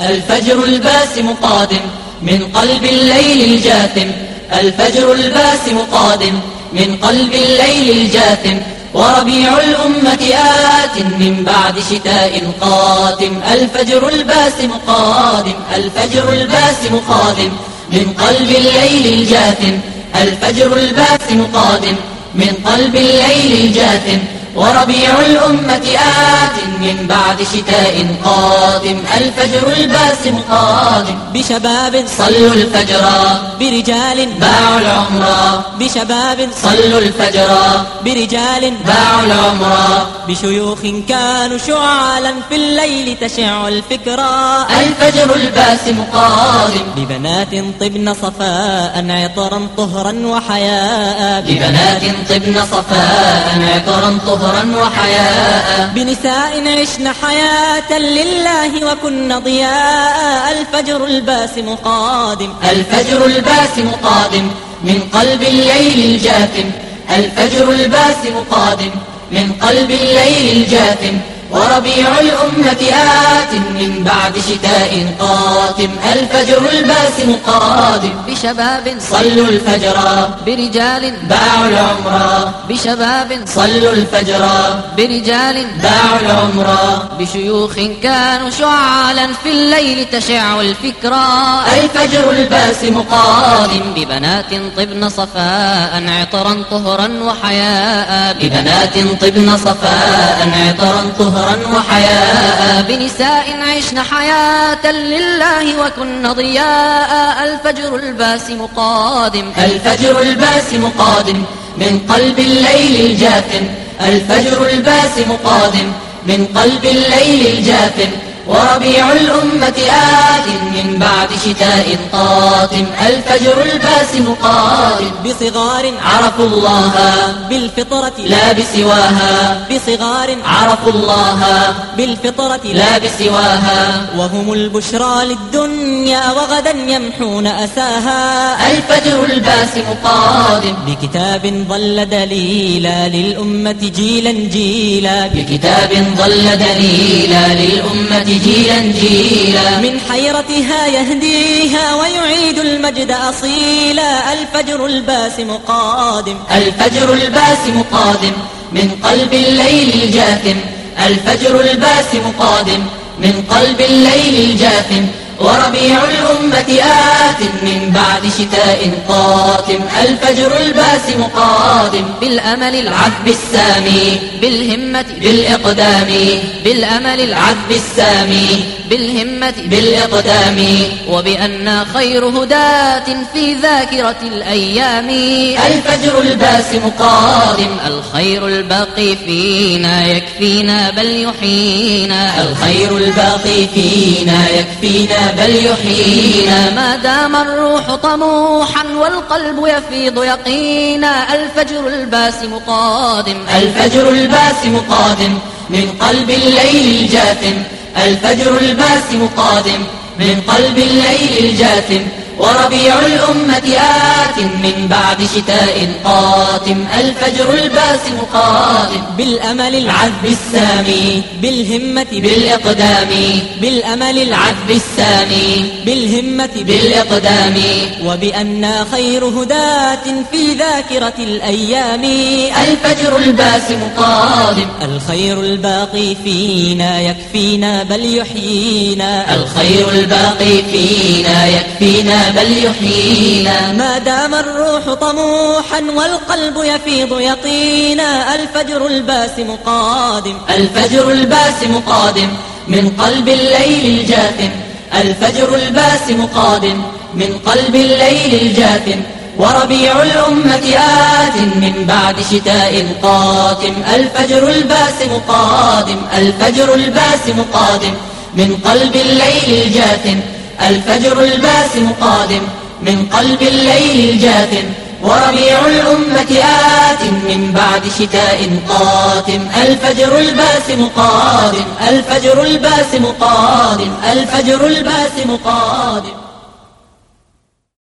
الفجر الباسم قادم من قلب الليل الجاثم الفجر الباسم قادم من قلب الليل الجاثم وربيع الأمة آت من بعد شتاء قاتم الفجر الباسم قادم الفجر الباسم قادم من قلب الليل الجاثم الفجر الباسم قادم من قلب الليل الجاثم وربيع الأمة آت من بعد شتاء قادم الفجر الباسم قادم. بشباب صلوا الفجر. برجال باعوا العمر. بشباب صلوا الفجر. برجال باعوا العمر. بشيوخ كانوا شعالا في الليل تشع الفكرة الفجر الباسم قادم. ببنات طبن صفاء عطرا طهرا وحياء. ببنات طبن صفاء عطرا طهرا وحياء. بنساء عشن حياة لله وكن ضياء. الفجر الباسم قادم. الفجر الباسم قادم من قلب الليل الجاثم. الفجر الباسم قادم من قلب الليل الجاثم. وربيع الأمة آت من بعد شتاء قاتم الفجر الباسم قادم. بشباب صلوا الفجر برجال باعوا العمر. بشباب صلوا الفجر برجال باعوا العمر. بشيوخ كانوا شعالا في الليل تشع الفكرة الفجر الباسم قادم. ببنات طبن صفاء عطرا طهرا وحياء. ببنات طبن صفاء عطرا طهرا وحياء. بنساء عشن حياة لله وكن ضياء الفجر الباسم قادم الفجر الباسم قادم من قلب الليل الجاثم الفجر الباسم قادم من قلب الليل الجاثم وربيع الأمة آت من بعد شتاء قاتم الفجر الباسم قادم بصغار عرفوا الله بالفطرة. لا بسواها. بصغار عرفوا الله بالفطرة. لا بسواها. وهم البشرى للدنيا وغدا يمحون أساها. الفجر الباسم قادم بكتاب ظل دليلا للأمة جيلا جيلا. بكتاب ظل دليلا للأمة جيلا جيلا. من حيرتها يهديها ويعيد المجد أصيلا. الفجر الباسم قادم الفجر الباسم قادم من قلب الليل الجاثم. الفجر الباسم قادم من قلب الليل الجاثم. وربيع الأمة آت من بعد شتاء قاتم الفجر الباسم قادم بالأمل العذب. عذب السامي. بالهمة. بالإقدام. بالأمل العذب. عذب السامي. بالهمة. بالإقدام. وبأن خير هداة في ذاكرة الأيام. الفجر الباسم قادم الخير الباقي فينا يكفينا بل يحيينا. الخير الباقي فينا يكفينا بل يحيينا ما دام الروح طموحا والقلب يفيض يقينا. الفجر الباسم قادم الفجر الباسم قادم من قلب الليل الجاثم. الفجر الباسم قادم من قلب الليل الجاثم. وربيع الأمة آت من بعد شتاء قاتم الفجر الباسم قادم بالأمل العذب عذب السامي بالهمة بالإقدام بالأمل العذب عذب السامي بالهمة بالإقدام. وبأن خير هداة في ذاكرة الأيام. الفجر الباسم قادم. الخير الباقي فينا يكفينا بل يحيينا. الخير الباقي فينا يكفينا بل يحيينا. ما دام الروح طموحا والقلب يفيض يقينا الفجر الباسم قادم الفجر الباسم قادم من قلب الليل الجاثم. الفجر الباسم قادم من قلب الليل الجاثم. وربيع الأمة آت من بعد شتاء قاتم. الفجر الباسم قادم الفجر الباسم قادم من قلب الليل الجاثم. الفجر الباسم قادم من قلب الليل الجاثم وربيع الأمة آت من بعد شتاء قاتم. الفجر الباسم قادم الفجر الباسم قادم الفجر الباسم قادم.